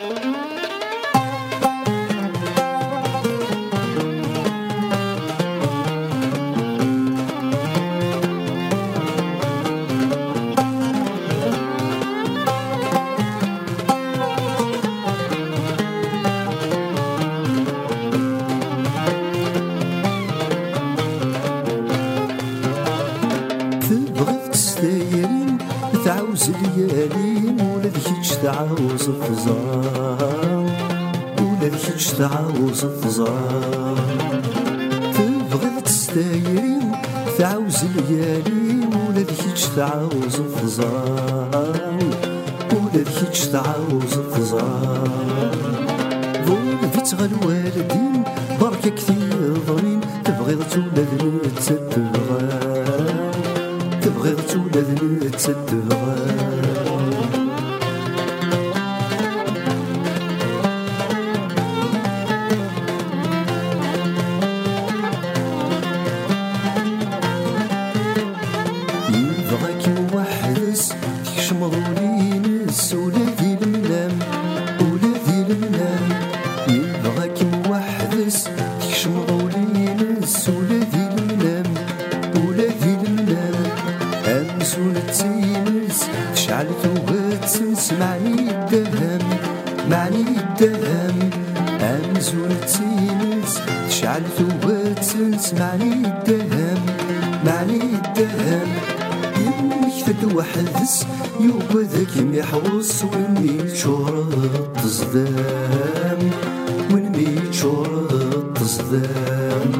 تبغي تستايرين تعاوز ليالي. ذيك تعاوز الفزار ولا ذيك تعاوز الفزار تبغي تستايرين تعاوز ليالي ولا ذيك تعاوز الفزار ولا ذيك تعاوز الفزار ضربت غا الوالدين بركة كثير ظنين تبغي تولد تبغي تولد تتبغى يبغاك موحدس تكشمض ولينس ولا ذي المنام ولا ذي المنام يبغاك موحدس تكشمض ولينس ولا ذي المنام ولا ذي المنام. أمسون تينس تشعل توبتنس معني الدهام معني الدهام. أمسون تينس تشعل توبتنس معني الدهام معني الدهام. يمك تدوحدس يوبا ذاك يحوص وين شورط تزدام وين شورط تزدام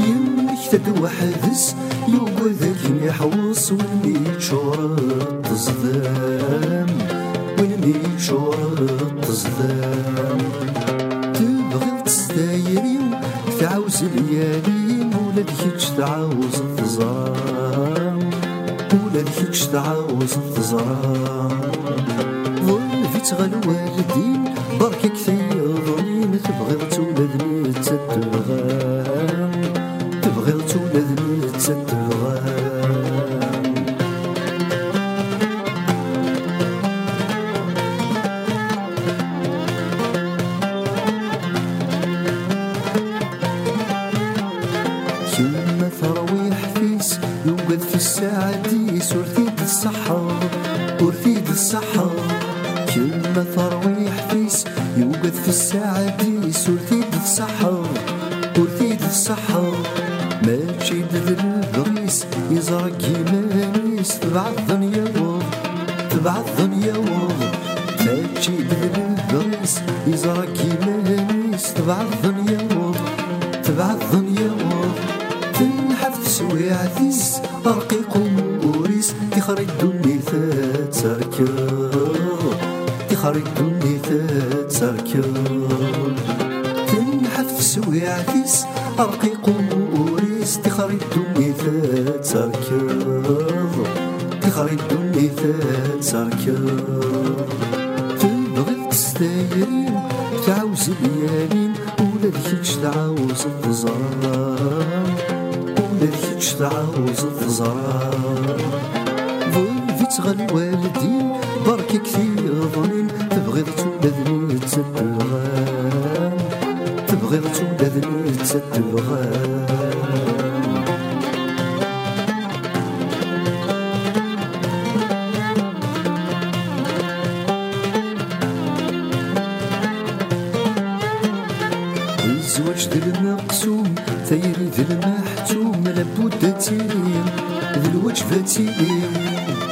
يمك تدوحدس يوبا ذاك يحوص وين شورط تزدام وين شورط تزدام تبغي تستايري تعاوز ليالي ولا ذيك تعاوز الفزار ذيك تعاوز الفزار ظلفت غا الوالدين بركة كثير ظنين تبغي تولد تتبغى تبغي تولد تتبغى الصحة كلمة ترويح فيس يوقد في الساعة ديس ورثيد الصحة ورثيد الصحة ما تشيد ذي البريس يزرق يمانيس تبع الدنيا وض تبع الدنيا وض ما تشيد ذي البريس يزرق يمانيس تبع الدنيا وض تبع الدنيا وض تنحف تسوي عثيس رقيق وموريس تخرج الدنيا تركض تخرج الدنيا تركض تنحف تسوي عثيس رقيق وموريس تخرج الدنيا تركض تخرج الدنيا تركض تبغي تستايرين تعاوز ليالين ولا ذيك تعاوز الفزار. ولا ذيك تعاوز الفزار. ظلفت غا الوالدين بركة كثير ظنين. تبغي تولد تتبغى تبغي تولد تتبغى الزواج ذي المقسوم ثيري ذي المحتوم لابد تيريم ذي الوجبة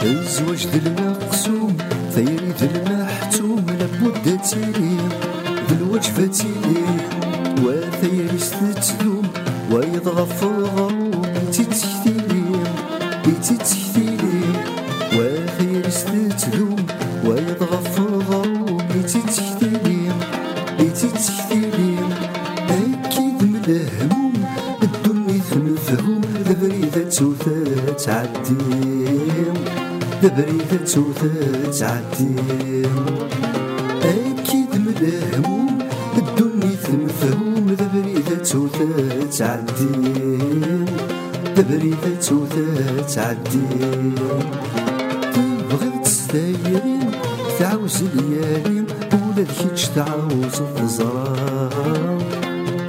الزواج ذي المقسوم ثيري ذي المحتوم لابد تيريم ذي الوجبة وثيري ستتلوم ويضغف الغروب تتكثيريم تتكثيريم وثيري ستتلوم ويضغف الغروب تتكثيريم ببريتك وتتعدي أكيد مدهم الدنيا مفهوم تعديم دبريت توت تعديم تبغي تستايرين تعاوز ليالين ولا الحج تعاوز تزرع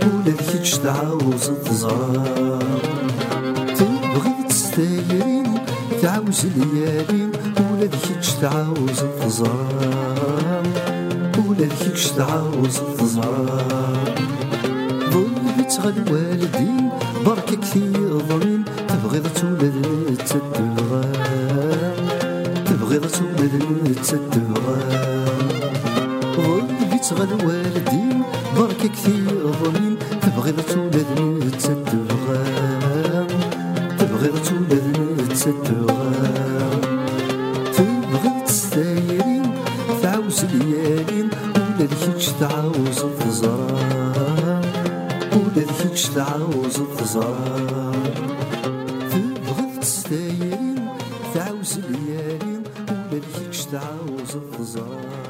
ولا الحج تعاوز تزرع تعاوز ليالي ولا ذيك تعاوز تزرع ولا ذيك تعاوز تزرع ظلمت غد والدين برك كثير ظلم تبغيض تولد تتبغى تبغيض تولد تتبغى ظلمت غد والدين برك كثير ظلم تبغيض تولد تبغيض تولد تتبغى تبغي تستايرين تعاوز ليالين ولا ذيك تعاوز تزرع ولا ذيك تعاوز تزرع تبغي تستايرين تعاوز ليالين ولا ذيك تعاوز تزرع